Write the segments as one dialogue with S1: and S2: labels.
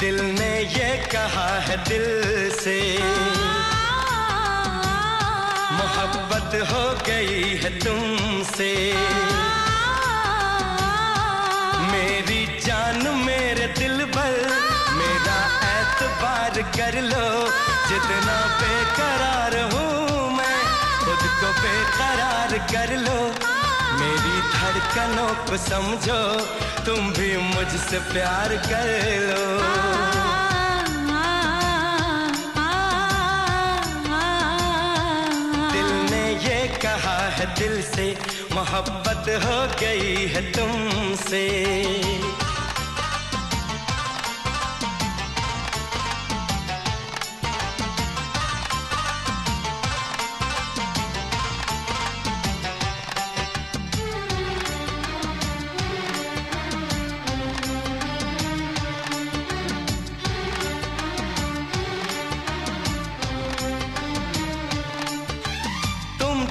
S1: दिल ने ये कहा है दिल से। मोहब्बत हो गई है तुमसे। मेरी जान मेरे दिल बल मेरा एतबार कर लो, जितना बेकरार धड़कनों को समझो, तुम भी मुझसे प्यार कर लो। दिल ने ये कहा है, दिल से मोहब्बत हो गई है तुमसे।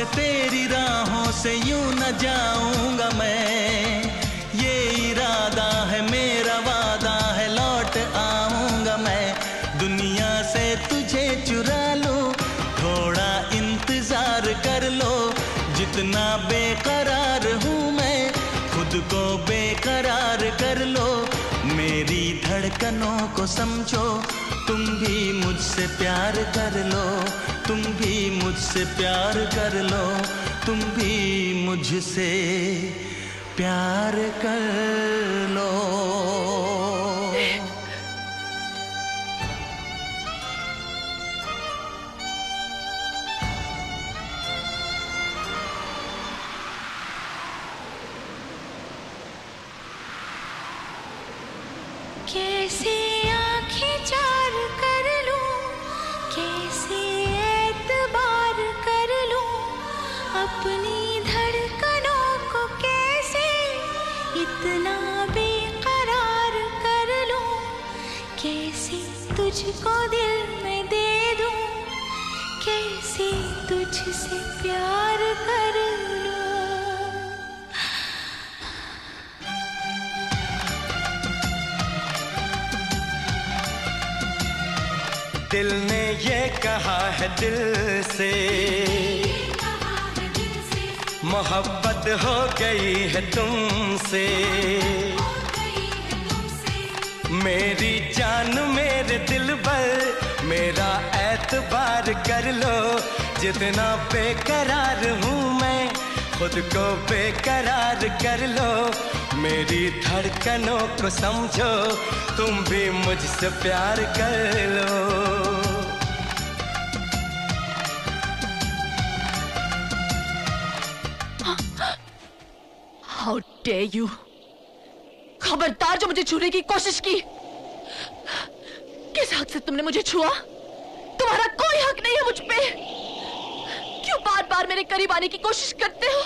S2: से तेरी राहों से यूँ न जाऊँगा मैं। ये इरादा है, मेरा वादा है, लौट आऊँगा मैं। दुनिया से तुझे चुरा लो, थोड़ा इंतज़ार कर लो। जितना बेकरार हूँ मैं, खुद को बेकरार कर लो। मेरी धड़कनों को समझो, तुम भी मुझसे प्यार कर लो। तुम भी मुझसे प्यार कर लो तुम भी मुझसे प्यार कर लो।
S3: कैसे दिल
S1: ने ये कहा है दिल से। मोहब्बत हो गई है तुमसे। मेरी जान मेरे दिल पर, मेरा एतबार कर लो। जितना बेकरार हूँ खुद को बेकरार कर लो। मेरी धड़कनों को समझो, तुम भी मुझसे प्यार कर लो।
S4: हाउ डे यू खबरदार जो मुझे छूने की कोशिश की। किस हक से तुमने मुझे छुआ? तुम्हारा कोई हक नहीं है मुझ पे। क्यों बार बार मेरे करीब आने की कोशिश करते हो?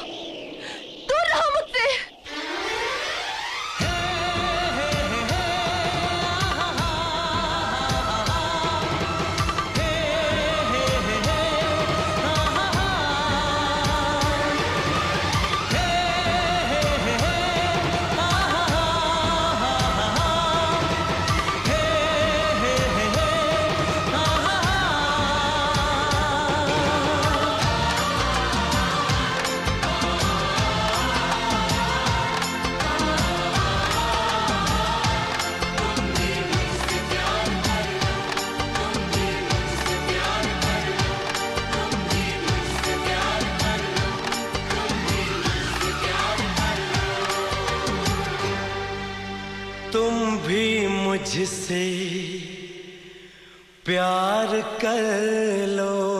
S1: मुझसे प्यार कर लो।